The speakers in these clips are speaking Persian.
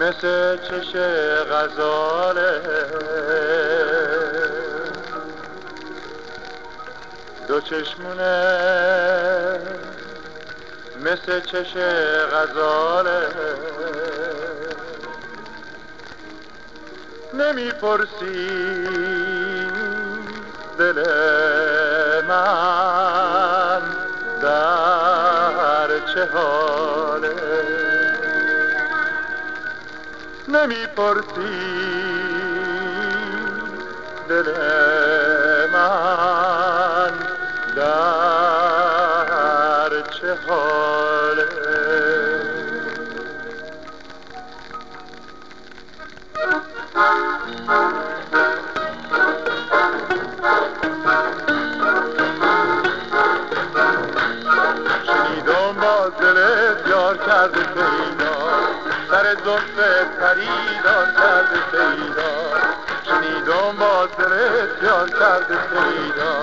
مثل چش غزاله. دو چشمونه. مثل چش غزاله. نمی‌پرسی دلم نمی‌پرسی. دل من در چه حاله؟ شنیدم با دلت یار کرده زلف پریدار کرده پیدا. شنیدم با دلت یار کرده پیدا.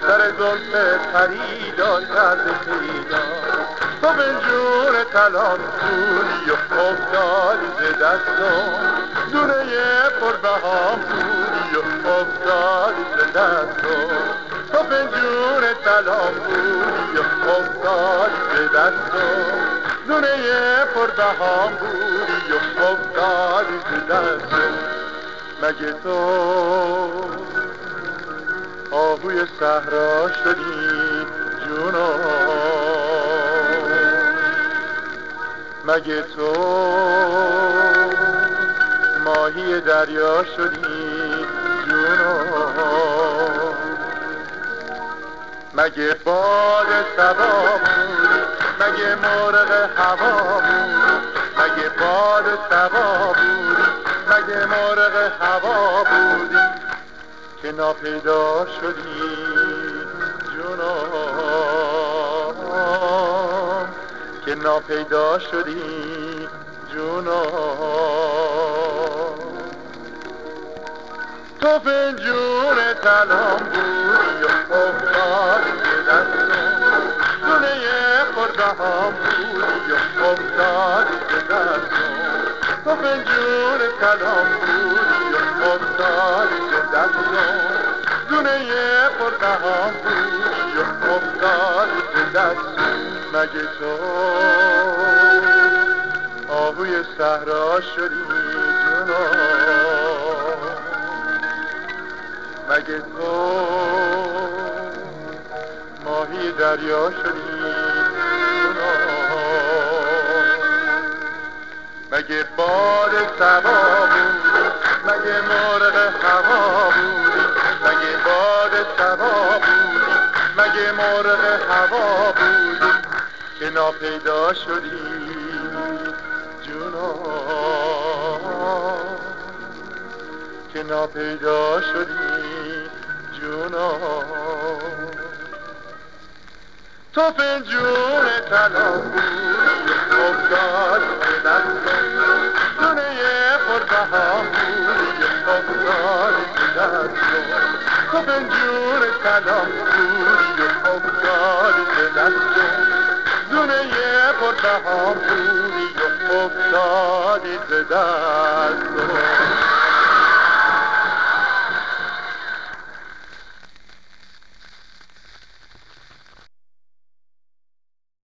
سر زلف پریدار کرده پیدا. تو به جون تلان پولی و افتادی ز دستم. دونه پر بهام پولی و افتادی ز دستم. تو به جون تلان پولی و افتادی ز دستم. دونه پر بهام ز دستم مگه تو آهوی صحرا شدی جونم مگه تو ماهی دریا شدی جونم مگه باد سبا مگه مرغ هوا مگه باد سبا بودی مگه مرغ هوا بودی؟ که ناپیدا شدی جونم که ناپیدا شدی جونم تو فنجون تلام بودی و افتادی به دستم. دونه خورده هم بودی و افتادی به دستم. تو فنجون تلام بودی و افتادی به دستم دونه بودی و افتادی به دستم مگه تو. آهوی صحرا شدی جونم مگه تو ماهی دریا شدی؟ مگه باد سبا بودی مگه مرغ هوا بودی مگه باد سبا بودی مگه مرغ هوا بودی که ناپیدا شدی جونم که ناپیدا شدی جونم تو فنجون طلا بودی افتاد به دستم طلا بودی افتاد به دستم دونه پربها بودی افتادی به دستم